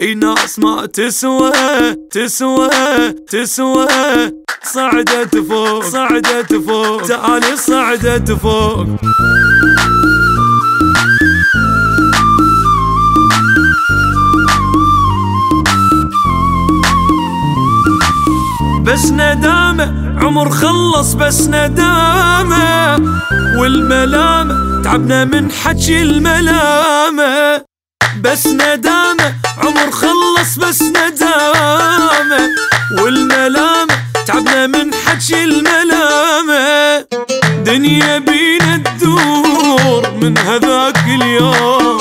إي ناس ما تسوى تسوى تسوى. صعدت فوق صعدت فوق. تعالي صعدت فوق. بس ندامة عمر خلص بس ندامة. والملامة تعبنا من حكي الملامة. بس ندامة عمر خلص بس ندامة والملامة تعبنا من حكي الملامة دنيا بينا تدور من هذاك اليوم.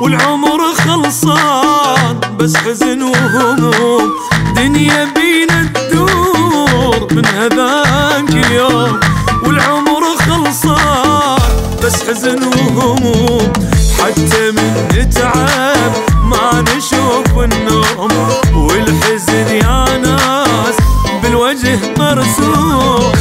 والعمر خلصان بس حزن وهموم. دنيا بينا تدور من هذاك اليوم. والعمر خلصان بس حزن وهموم. حتى من نتعب بالوجه مرسوم.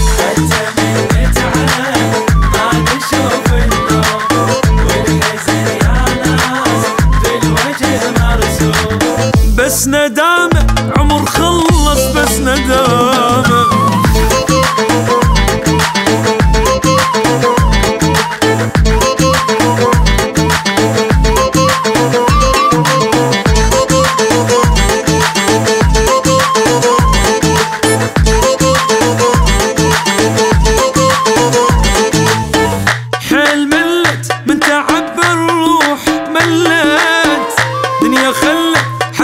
بالوجه مرسوم بس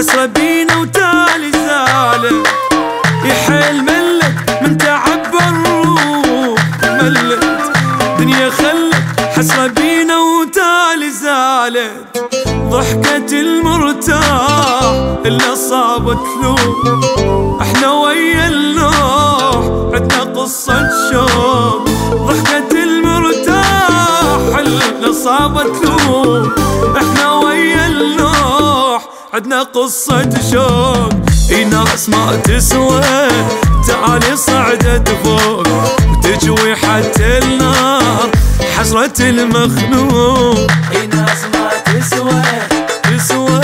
حسرة بينا وتالي زالت يا حيل ملت من تعب الروح. ملت. دنيا خلت حسرة بينا وتالي زالت ضحكة المرتاح اللي صابت له إحنا ويا اللوح عدنا قصة شوق. ضحكة المرتاح اللي صابت له إحنا ويا عدنا قصة شوق. إي ناس ما تسوى. تعالي صعدت فوق وتجوي حتى النار. حسرة المخنوق. إي ناس ما تسوى. تسوى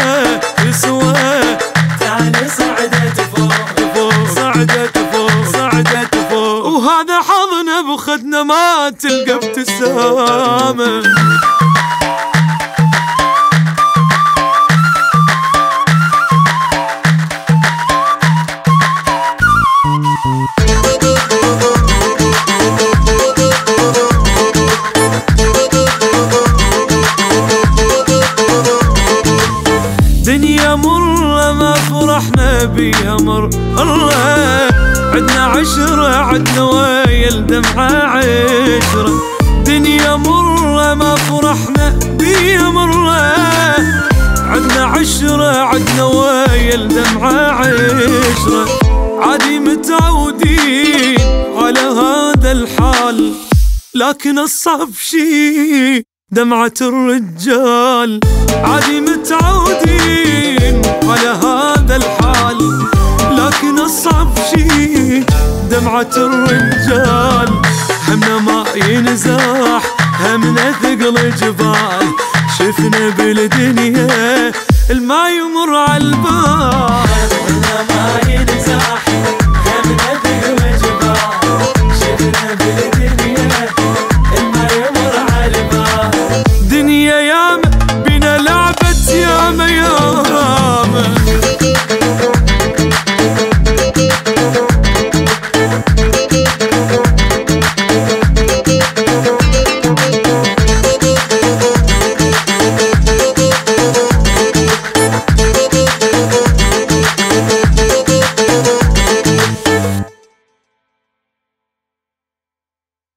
تسوى. تعالي صعدت فوق فوق صعدت فوق صعدت فوق وهذا حظنا بخدنا ما تلقى ابتسامة مرة ما فرحنا بيها مرة عدنا عشرة عدنا ويا الدمعة عشرة. دنيا مرة ما فرحنا بيها مرة عدنا عشرة عدنا ويا الدمعة عشرة. عادي متعودين على هذا الحال لكن الصعب شي. دمعة الرجال عادي متعودين على هذا الحال. لكن الصعب شي دمعة الرجال همنا ما ينزاح همنا ثقل جبال شفنا بالدنيا الما يمر على